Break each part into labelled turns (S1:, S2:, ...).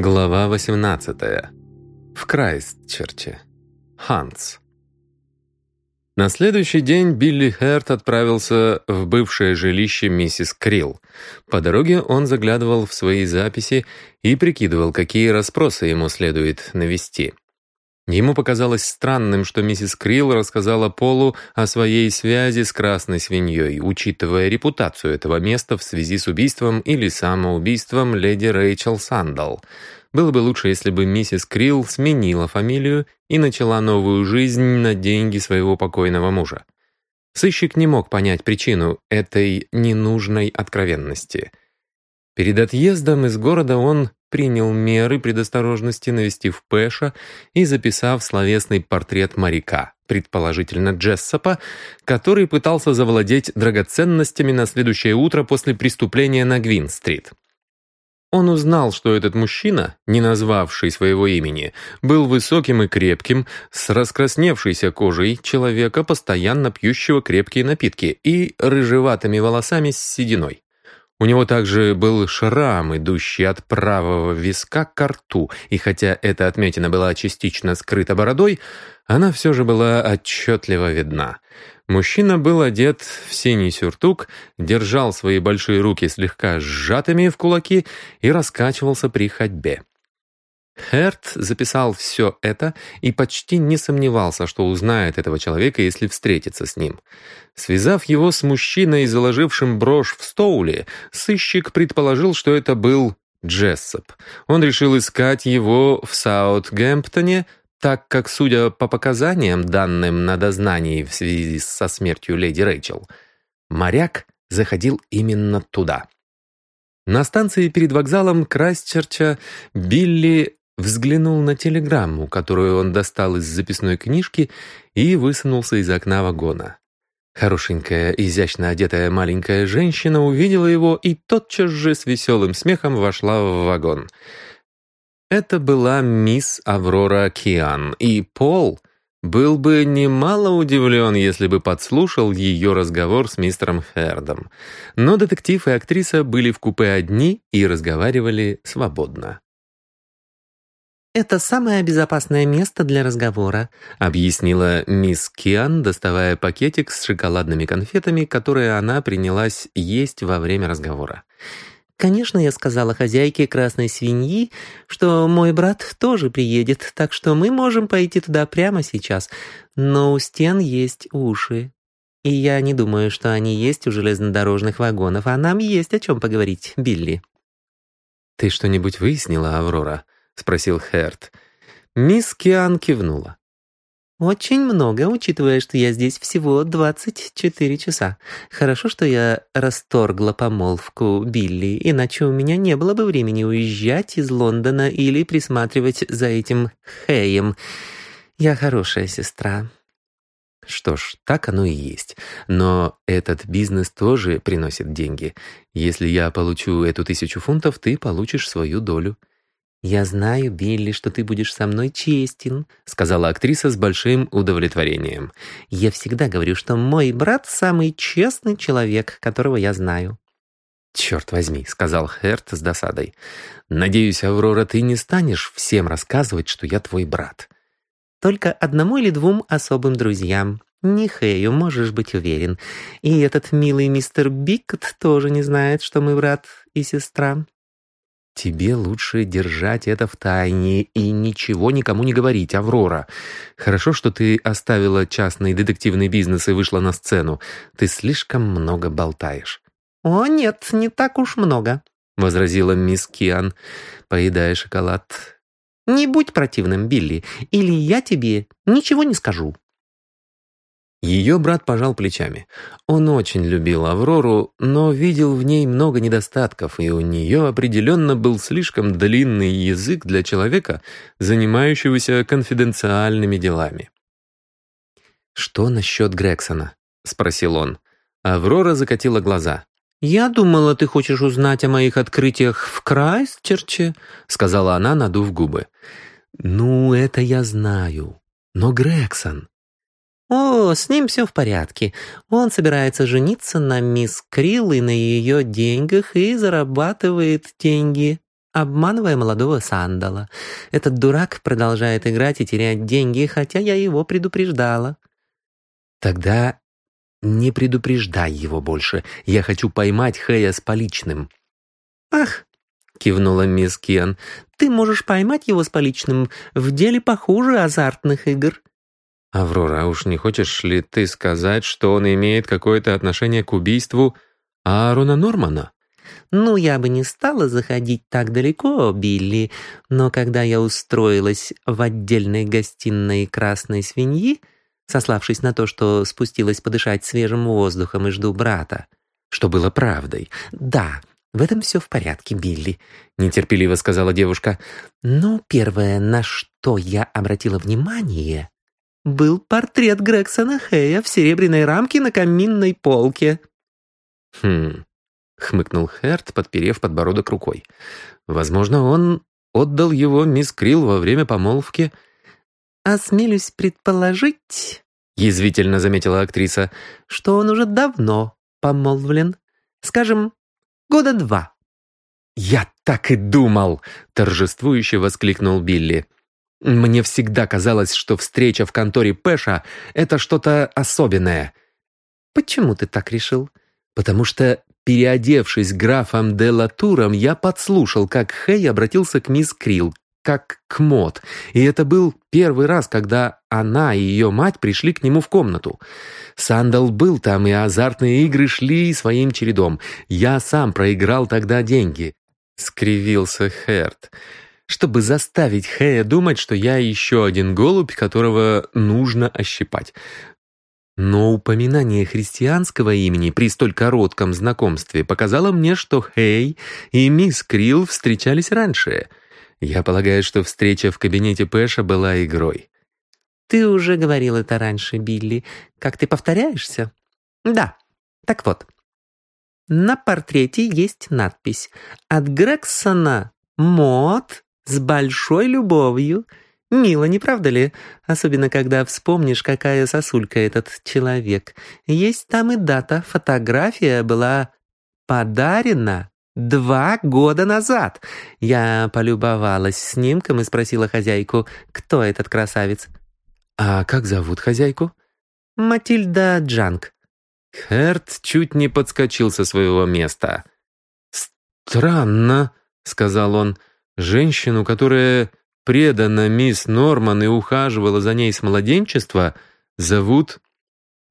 S1: Глава 18. В Крайстчерче. Ханс. На следующий день Билли Херт отправился в бывшее жилище миссис Крилл. По дороге он заглядывал в свои записи и прикидывал, какие расспросы ему следует навести. Ему показалось странным, что миссис Крилл рассказала Полу о своей связи с красной свиньей, учитывая репутацию этого места в связи с убийством или самоубийством леди Рэйчел Сандал. Было бы лучше, если бы миссис Крилл сменила фамилию и начала новую жизнь на деньги своего покойного мужа. Сыщик не мог понять причину этой ненужной откровенности. Перед отъездом из города он принял меры предосторожности, навестив Пэша и записав словесный портрет моряка, предположительно Джессопа, который пытался завладеть драгоценностями на следующее утро после преступления на Гвин-стрит. Он узнал, что этот мужчина, не назвавший своего имени, был высоким и крепким, с раскрасневшейся кожей человека, постоянно пьющего крепкие напитки, и рыжеватыми волосами с сединой. У него также был шрам, идущий от правого виска к рту, и хотя эта отметина была частично скрыта бородой, она все же была отчетливо видна. Мужчина был одет в синий сюртук, держал свои большие руки слегка сжатыми в кулаки и раскачивался при ходьбе. Херт записал все это и почти не сомневался, что узнает этого человека, если встретится с ним. Связав его с мужчиной, заложившим брошь в стоуле, сыщик предположил, что это был Джессоп. Он решил искать его в Саутгемптоне, так как, судя по показаниям, данным на дознании в связи со смертью леди Рэйчел, моряк заходил именно туда. На станции перед вокзалом Крайстчерча Билли взглянул на телеграмму, которую он достал из записной книжки и высунулся из окна вагона. Хорошенькая, изящно одетая маленькая женщина увидела его и тотчас же с веселым смехом вошла в вагон. Это была мисс Аврора Киан, и Пол был бы немало удивлен, если бы подслушал ее разговор с мистером Хердом. Но детектив и актриса были в купе одни и разговаривали свободно.
S2: «Это самое безопасное место для разговора»,
S1: объяснила мисс Киан, доставая пакетик с шоколадными конфетами, которые она принялась есть во время разговора.
S2: «Конечно, я сказала хозяйке красной свиньи, что мой брат тоже приедет, так что мы можем пойти туда прямо сейчас, но у стен есть уши. И я не думаю, что они есть у железнодорожных вагонов, а нам есть о чем поговорить, Билли».
S1: «Ты что-нибудь выяснила, Аврора?» — спросил Херт. Мисс Киан кивнула.
S2: «Очень много, учитывая, что я здесь всего 24 часа. Хорошо, что я расторгла помолвку Билли, иначе у меня не было бы времени уезжать из Лондона или присматривать за этим Хэем. Я хорошая сестра».
S1: Что ж, так оно и есть. Но этот бизнес тоже приносит деньги. Если я получу эту тысячу фунтов, ты получишь свою долю.
S2: «Я знаю, Билли, что ты будешь со мной честен»,
S1: сказала актриса с большим удовлетворением.
S2: «Я всегда говорю, что мой брат самый честный человек, которого я знаю».
S1: «Черт возьми», — сказал Херт с досадой. «Надеюсь, Аврора, ты не станешь всем рассказывать, что я твой брат».
S2: «Только одному или двум особым друзьям. Не Хэю, можешь быть уверен. И этот милый мистер Биккет тоже не знает, что мы брат и сестра.
S1: «Тебе лучше держать это в тайне и ничего никому не говорить, Аврора. Хорошо, что ты оставила частный детективный бизнес и вышла на сцену. Ты слишком много болтаешь».
S2: «О, нет, не так уж много», —
S1: возразила мисс Киан, поедая шоколад.
S2: «Не будь противным, Билли, или я тебе ничего не скажу».
S1: Ее брат пожал плечами. Он очень любил Аврору, но видел в ней много недостатков, и у нее определенно был слишком длинный язык для человека, занимающегося конфиденциальными делами. «Что насчет Грексона?» — спросил он. Аврора закатила глаза.
S2: «Я думала, ты хочешь узнать о моих открытиях в Крайстчерче», — сказала она, надув губы.
S1: «Ну, это я знаю. Но Грексон...»
S2: «О, с ним все в порядке. Он собирается жениться на мисс Крилл и на ее деньгах и зарабатывает деньги».
S1: обманывая молодого Сандала. Этот дурак продолжает играть и терять деньги, хотя я его предупреждала».
S3: «Тогда не предупреждай его больше. Я хочу поймать Хэя с поличным».
S1: «Ах!» — кивнула мисс Кен. «Ты можешь поймать его с поличным в деле похуже азартных игр».
S3: «Аврора, уж не хочешь ли ты сказать, что он имеет какое-то отношение к убийству Аарона Нормана?»
S1: «Ну, я бы не стала заходить так далеко, Билли, но когда я устроилась в отдельной гостиной красной свиньи, сославшись на то, что спустилась подышать свежим воздухом и жду брата, что было правдой, да, в этом все в порядке, Билли», — нетерпеливо сказала девушка. «Но первое, на что я обратила внимание...» был портрет Грегсона Хэя в серебряной рамке на каминной полке.
S3: «Хм...» — хмыкнул Херт, подперев подбородок рукой. «Возможно, он отдал его мисс Крилл во время помолвки».
S1: «Осмелюсь предположить...» — язвительно заметила актриса, «что он уже давно помолвлен. Скажем, года два».
S3: «Я так и думал!» — торжествующе воскликнул Билли. Мне всегда казалось, что встреча в конторе Пэша — это что-то особенное.
S1: Почему ты так решил?
S3: Потому что, переодевшись графом де Латуром, я подслушал, как Хэй обратился к мисс Крилл, как к Мод. И это был первый раз, когда она и ее мать пришли к нему в комнату. Сандал был там, и азартные игры шли своим чередом. Я сам проиграл тогда деньги. Скривился Херт чтобы заставить Хэя думать, что я еще один голубь, которого нужно ощипать. Но упоминание христианского имени при столь коротком знакомстве показало мне, что Хэй и мисс Крилл встречались раньше. Я полагаю, что встреча в кабинете Пэша была игрой.
S1: «Ты уже говорил это раньше, Билли. Как ты повторяешься?» «Да. Так вот. На портрете есть надпись «От Грексона Мод с большой любовью. Мило, не правда ли? Особенно, когда вспомнишь, какая сосулька этот человек. Есть там и дата. Фотография была подарена два года назад. Я полюбовалась снимком и спросила хозяйку, кто этот красавец.
S3: «А как зовут хозяйку?»
S1: «Матильда Джанг».
S3: Херт чуть не подскочил со своего места. «Странно», — сказал он, — Женщину, которая предана мисс Норман и ухаживала за ней с младенчества, зовут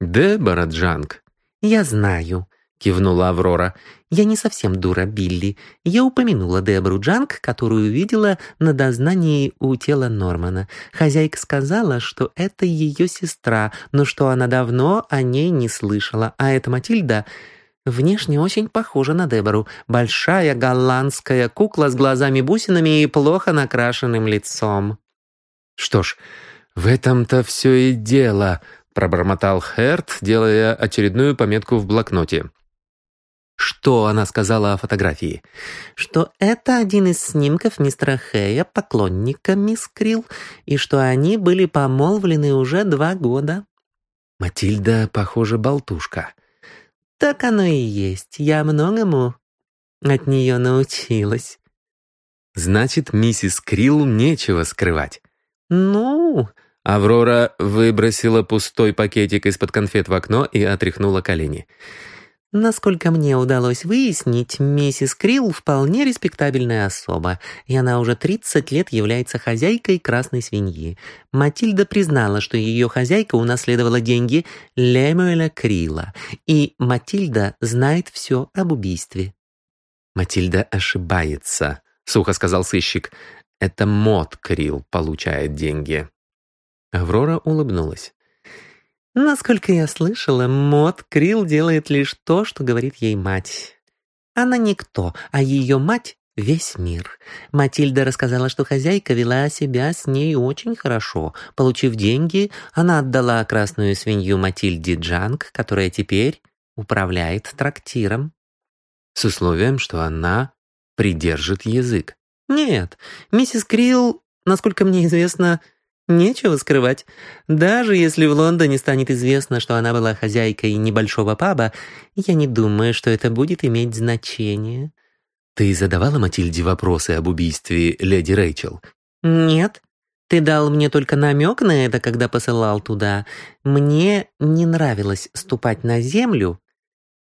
S3: Дебора Джанг.
S1: «Я знаю», — кивнула Аврора. «Я не совсем дура, Билли. Я упомянула Дебору Джанг, которую видела на дознании у тела Нормана. Хозяйка сказала, что это ее сестра, но что она давно о ней не слышала. А эта Матильда Внешне очень похожа на Дебору. Большая голландская кукла с глазами-бусинами и плохо накрашенным лицом.
S3: «Что ж, в этом-то все и дело», — пробормотал Херт, делая очередную пометку в блокноте. Что она сказала о фотографии?
S1: Что это один из снимков мистера Хэя, поклонника мисс Крилл, и что они были помолвлены уже два года.
S3: Матильда, похоже, болтушка.
S1: Так оно и есть. Я многому от нее научилась.
S3: Значит, миссис Крилл нечего скрывать.
S1: Ну...
S3: Аврора выбросила пустой пакетик из-под конфет в окно и отряхнула колени.
S1: Насколько мне удалось выяснить, миссис Крилл вполне респектабельная особа, и она уже 30 лет является хозяйкой красной свиньи. Матильда признала, что ее хозяйка унаследовала деньги Лемуэля Крилла, и Матильда знает все об убийстве.
S3: «Матильда ошибается», — сухо сказал сыщик. «Это Мот Крилл получает деньги». Аврора улыбнулась.
S1: Насколько я слышала, Мод Крилл делает лишь то, что говорит ей мать. Она никто, а ее мать — весь мир. Матильда рассказала, что хозяйка вела себя с ней очень хорошо. Получив деньги, она отдала красную свинью Матильде Джанг, которая теперь управляет трактиром.
S3: С условием, что она придержит язык.
S1: Нет, миссис Крилл, насколько мне известно, — Нечего скрывать. Даже если в Лондоне станет известно, что она была хозяйкой небольшого паба, я не думаю, что это будет иметь значение. Ты задавала Матильде вопросы об убийстве леди Рэйчел?
S2: Нет. Ты дал мне только намек на это, когда посылал туда. Мне не нравилось ступать на землю,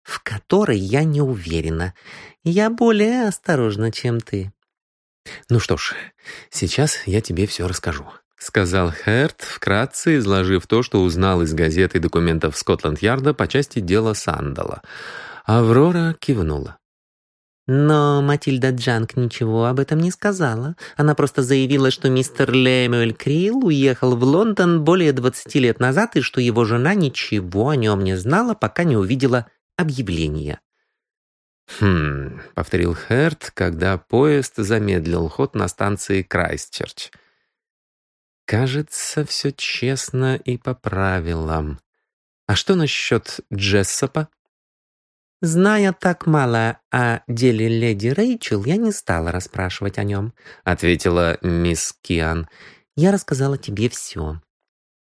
S2: в которой я не уверена. Я более осторожна, чем ты.
S1: Ну что ж, сейчас я тебе все расскажу. — сказал Херт, вкратце изложив то, что узнал из газет и документов Скотланд-Ярда по части дела Сандала. Аврора кивнула.
S2: Но Матильда Джанк ничего об этом не сказала. Она просто заявила, что мистер Лемюэль Крилл уехал в Лондон более 20 лет назад и что его жена ничего о нем не знала, пока не увидела объявление.
S1: «Хм», — повторил Херт, когда поезд замедлил ход на станции Крайстчерч. «Кажется, все честно и по правилам. А что насчет Джессопа?»
S2: «Зная так мало о деле леди Рэйчел, я не стала расспрашивать о нем», — ответила мисс Киан. «Я рассказала тебе все».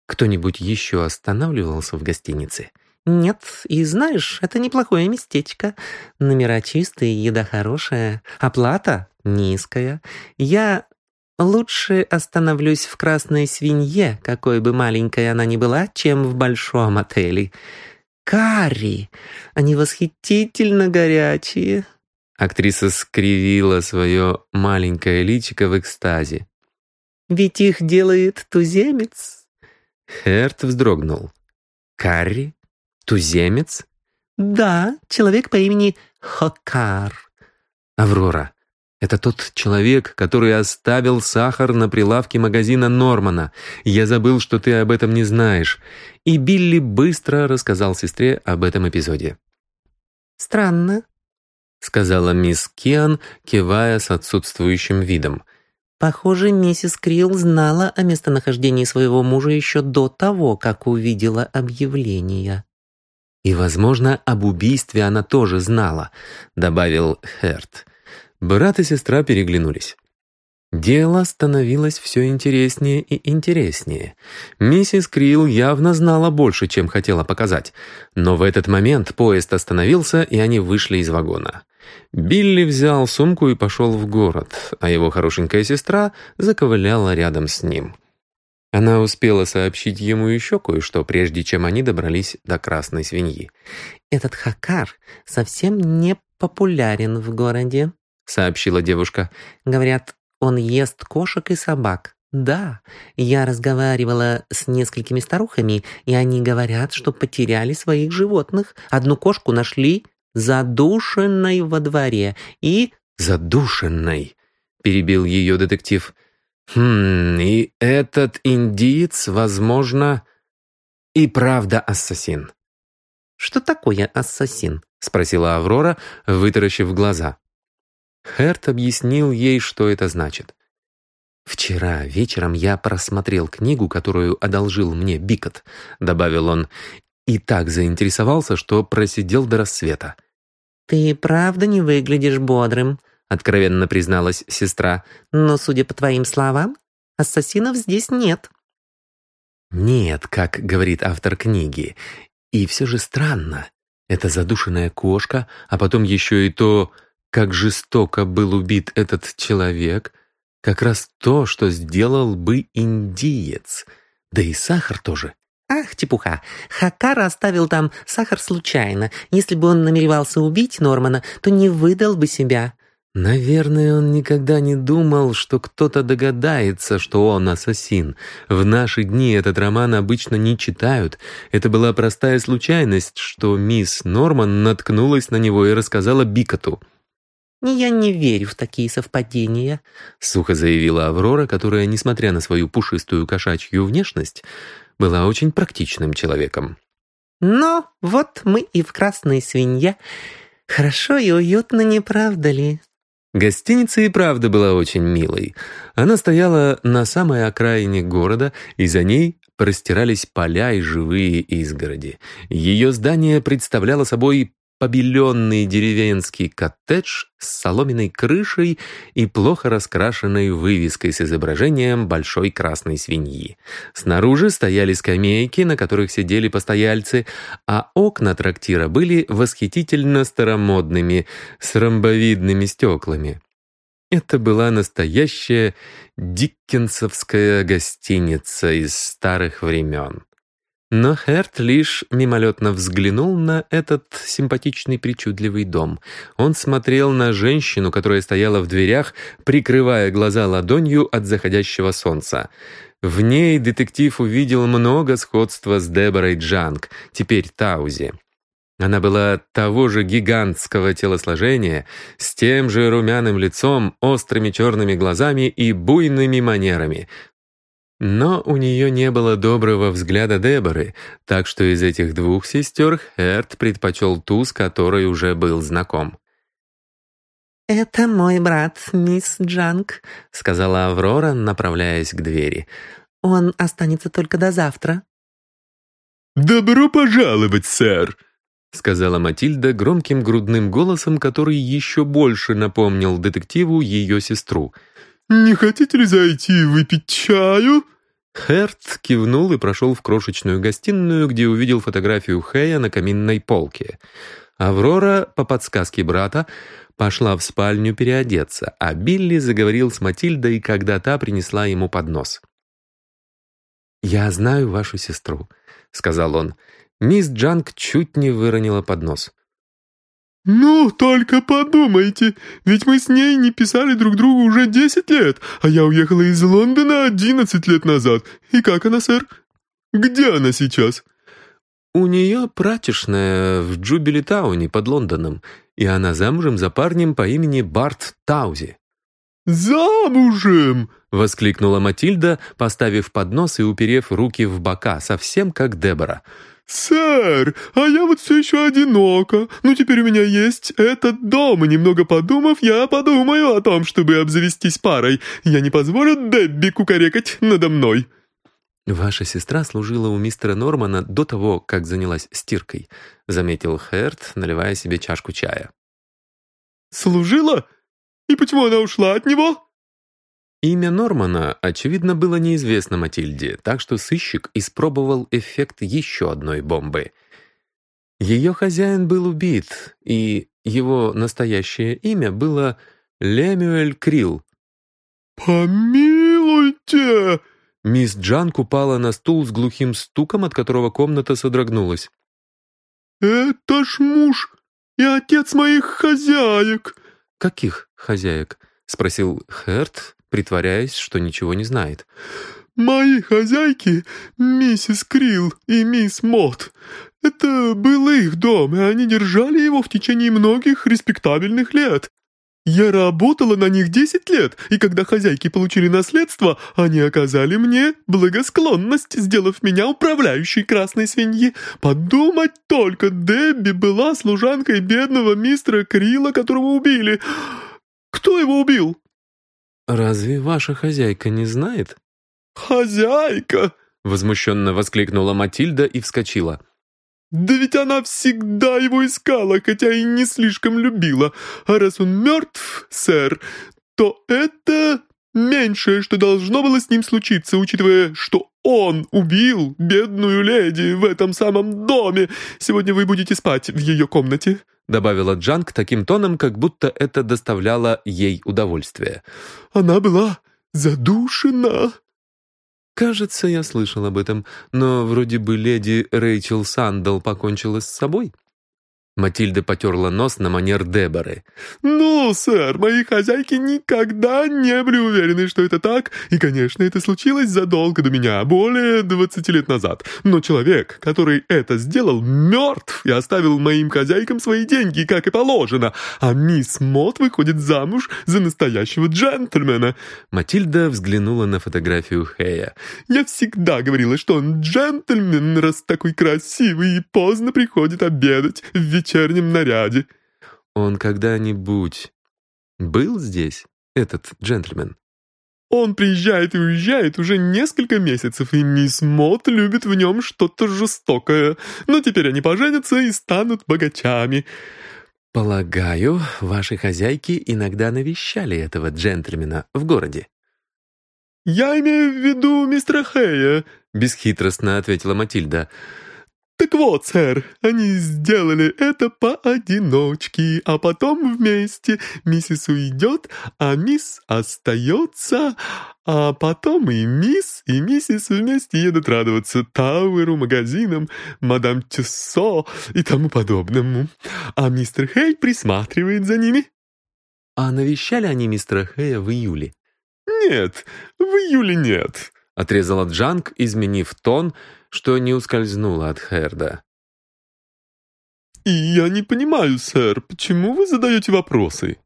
S1: «Кто-нибудь еще останавливался в гостинице?»
S2: «Нет, и знаешь, это неплохое местечко. Номера чистые, еда хорошая, оплата низкая. Я лучше остановлюсь в красной свинье, какой бы маленькой она ни была, чем в большом отеле. Карри! Они восхитительно горячие!»
S1: Актриса скривила свое маленькое личико в экстазе.
S2: «Ведь их делает туземец!»
S1: Херт вздрогнул. «Карри? Туземец?»
S2: «Да, человек по имени Хокар».
S1: «Аврора, это тот человек, который оставил сахар на прилавке магазина Нормана. Я забыл, что ты об этом не знаешь. И Билли быстро рассказал сестре об этом эпизоде.
S2: «Странно», —
S1: сказала мисс Киан, кивая с отсутствующим видом.
S2: «Похоже, миссис Крилл знала о местонахождении своего мужа еще до того, как увидела объявление».
S1: «И, возможно, об убийстве она тоже знала», — добавил Херт. Брат и сестра переглянулись. Дело становилось все интереснее и интереснее. Миссис Крилл явно знала больше, чем хотела показать. Но в этот момент поезд остановился, и они вышли из вагона. Билли взял сумку и пошел в город, а его хорошенькая сестра заковыляла рядом с ним. Она успела сообщить ему еще кое-что, прежде чем они добрались до красной свиньи.
S2: «Этот хакар совсем не популярен в городе», — сообщила девушка. «Говорят, он ест кошек и собак. Да, я разговаривала с несколькими старухами, и они говорят, что потеряли своих животных. Одну кошку нашли задушенной во дворе и...»
S1: «Задушенной?» — перебил ее детектив. «Хм, и этот индиец, возможно, и правда ассасин».
S2: «Что такое ассасин?»
S1: — спросила Аврора, вытаращив глаза. Херт объяснил ей, что это значит. «Вчера вечером я просмотрел книгу, которую одолжил мне Бикот», — добавил он, «и так заинтересовался, что просидел до рассвета».
S2: «Ты правда не выглядишь бодрым», — откровенно призналась сестра. «Но, судя по твоим словам, ассасинов здесь нет».
S1: «Нет, как говорит автор книги. И все же странно. Это задушенная кошка, а потом еще и то, как жестоко был убит этот человек, как раз то, что сделал бы индиец. Да и сахар тоже.
S2: Ах, типуха, Хакар оставил там сахар случайно. Если бы он намеревался убить Нормана, то не выдал бы себя.
S1: Наверное, он никогда не думал, что кто-то догадается, что он ассасин. В наши дни этот роман обычно не читают. Это была простая случайность, что мисс Норман наткнулась на него и рассказала Бикоту.
S2: «Я не верю в такие совпадения», —
S1: сухо заявила Аврора, которая, несмотря на свою пушистую кошачью внешность, была очень практичным человеком.
S2: «Но вот мы и в «Красной свинье». Хорошо и уютно, не правда ли?»
S1: Гостиница и правда была очень милой. Она стояла на самой окраине города, и за ней простирались поля и живые изгороди. Ее здание представляло собой побеленный деревенский коттедж с соломенной крышей и плохо раскрашенной вывеской с изображением большой красной свиньи. Снаружи стояли скамейки, на которых сидели постояльцы, а окна трактира были восхитительно старомодными, с ромбовидными стеклами. Это была настоящая диккенсовская гостиница из старых времен. Но Херт лишь мимолетно взглянул на этот симпатичный причудливый дом. Он смотрел на женщину, которая стояла в дверях, прикрывая глаза ладонью от заходящего солнца. В ней детектив увидел много сходства с Деборой Джанг, теперь Таузи. Она была того же гигантского телосложения, с тем же румяным лицом, острыми черными глазами и буйными манерами, но у нее не было доброго взгляда Деборы, так что из этих двух сестер Херт предпочел ту, с которой уже был знаком.
S2: «Это мой брат, мисс Джанг», — сказала Аврора, направляясь к двери. «Он останется только до завтра».
S4: «Добро пожаловать, сэр», —
S1: сказала Матильда громким грудным голосом, который еще больше напомнил детективу ее сестру —
S4: «Не хотите ли зайти выпить чаю?»
S1: Херт кивнул и прошел в крошечную гостиную, где увидел фотографию Хэя на каминной полке. Аврора, по подсказке брата, пошла в спальню переодеться, а Билли заговорил с Матильдой, когда та принесла ему поднос. «Я знаю вашу сестру», — сказал он. Мисс Джанг чуть не выронила поднос.
S4: «Ну, только подумайте, ведь мы с ней не писали друг другу уже десять лет, а я уехала из Лондона одиннадцать лет назад. И как она, сэр? Где она сейчас?»
S1: «У нее прачечная в Джубилитауне под Лондоном, и она замужем за парнем по имени Барт Таузи».
S4: «Замужем!»
S1: — воскликнула Матильда, поставив поднос и уперев руки в бока, совсем как Дебора.
S4: «Сэр, а я вот все еще одинока. Ну, теперь у меня есть этот дом, и немного подумав, я подумаю о том, чтобы обзавестись парой. Я не позволю Дебби кукарекать надо мной».
S1: «Ваша сестра служила у мистера Нормана до того, как занялась стиркой», заметил Херт, наливая себе чашку чая.
S4: «Служила? И почему она ушла от него?»
S1: Имя Нормана, очевидно, было неизвестно Матильде, так что сыщик испробовал эффект еще одной бомбы. Ее хозяин был убит, и его настоящее имя было Лемюэль Крилл.
S4: «Помилуйте!»
S1: Мисс Джан упала на стул с глухим стуком, от которого комната содрогнулась.
S4: «Это ж муж и отец моих хозяек!»
S1: «Каких хозяек?» — спросил Херт, притворяясь, что ничего не знает.
S4: «Мои хозяйки, миссис Крилл и мисс Мот. Это был их дом, и они держали его в течение многих респектабельных лет. Я работала на них десять лет, и когда хозяйки получили наследство, они оказали мне благосклонность, сделав меня управляющей красной свиньи. Подумать только, Дебби была служанкой бедного мистера Крила, которого убили. Кто его убил?
S1: «Разве ваша хозяйка не знает?»
S4: «Хозяйка!»
S1: — возмущенно воскликнула Матильда и вскочила.
S4: «Да ведь она всегда его искала, хотя и не слишком любила. А раз он мертв, сэр, то это меньшее, что должно было с ним случиться, учитывая, что он убил бедную леди в этом самом доме. Сегодня вы будете спать в ее комнате».
S1: — добавила Джанг таким тоном, как будто это доставляло ей удовольствие.
S4: «Она была задушена».
S1: «Кажется, я слышал об этом, но вроде бы леди Рэйчел Сандал покончила с собой». Матильда потерла нос на манер Деборы.
S4: «Ну, сэр, мои хозяйки никогда не были уверены, что это так, и, конечно, это случилось задолго до меня, более двадцати лет назад. Но человек, который это сделал, мертв и оставил моим хозяйкам свои деньги, как и положено, а мисс Мот выходит замуж за настоящего джентльмена».
S1: Матильда взглянула на фотографию Хэя.
S4: «Я всегда говорила, что он джентльмен, раз такой красивый и поздно приходит обедать, ведь вечернем наряде».
S1: «Он когда-нибудь был здесь, этот джентльмен?»
S4: Он приезжает и уезжает уже несколько месяцев, и мисс Мот любит в нем что-то жестокое. Но теперь они поженятся и станут богачами».
S1: «Полагаю, ваши хозяйки иногда навещали этого джентльмена в городе?»
S4: «Я имею в виду мистера Хэя», — бесхитростно ответила Матильда. «Так вот, сэр, они сделали это поодиночке, а потом вместе. Миссис уйдет, а мисс остается, а потом и мисс, и миссис вместе едут радоваться Тауэру, магазинам, мадам Тюссо и тому подобному. А мистер Хей присматривает за ними».
S1: «А навещали они мистера Хэя в июле?»
S4: «Нет, в июле нет», —
S1: отрезала Джанг, изменив тон, что не ускользнуло от Херда.
S4: «И я не понимаю, сэр, почему вы задаете вопросы?»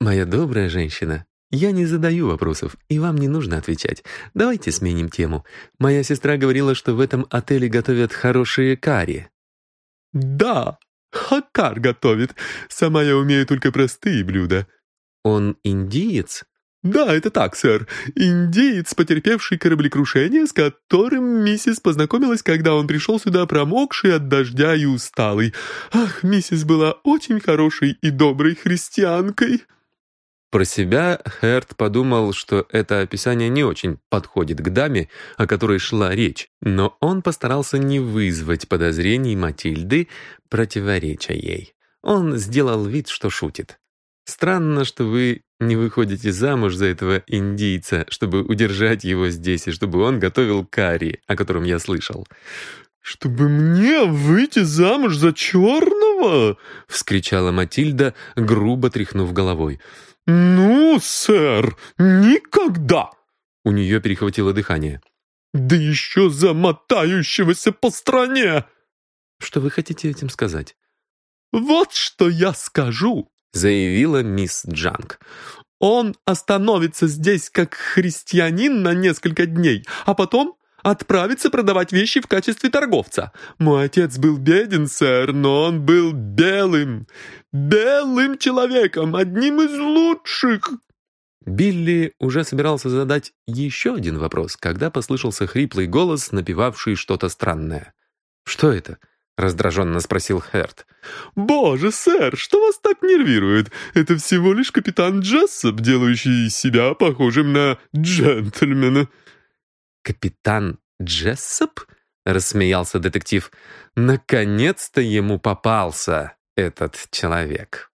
S1: «Моя добрая женщина, я не задаю вопросов, и вам не нужно отвечать. Давайте сменим тему. Моя сестра говорила, что в этом отеле готовят хорошие карри».
S4: «Да, Хакар готовит. Сама я умею только простые блюда».
S1: «Он индиец?»
S4: «Да, это так, сэр. Индеец, потерпевший кораблекрушение, с которым миссис познакомилась, когда он пришел сюда промокший от дождя и усталый. Ах, миссис была очень хорошей и доброй христианкой».
S1: Про себя Херт подумал, что это описание не очень подходит к даме, о которой шла речь, но он постарался не вызвать подозрений Матильды, противореча ей. Он сделал вид, что шутит. Странно, что вы не выходите замуж за этого индийца, чтобы удержать его здесь и чтобы он готовил карри, о котором я слышал».
S4: «Чтобы мне выйти замуж за черного?» — вскричала Матильда, грубо тряхнув головой. «Ну, сэр, никогда!»
S1: У нее перехватило дыхание.
S4: «Да еще за мотающегося по стране!»
S1: «Что вы хотите этим сказать?»
S4: «Вот что я скажу!»
S1: Заявила мисс Джанг.
S4: «Он остановится здесь как христианин на несколько дней, а потом отправится продавать вещи в качестве торговца. Мой отец был беден, сэр, но он был белым, белым человеком, одним из лучших».
S1: Билли уже собирался задать еще один вопрос, когда послышался хриплый голос, напевавший что-то странное. «Что это?» — раздраженно спросил Херт.
S4: «Боже, сэр, что вас так нервирует? Это всего лишь капитан Джессоп, делающий себя похожим на джентльмена».
S1: «Капитан Джессоп?» — рассмеялся детектив. «Наконец-то ему попался этот человек».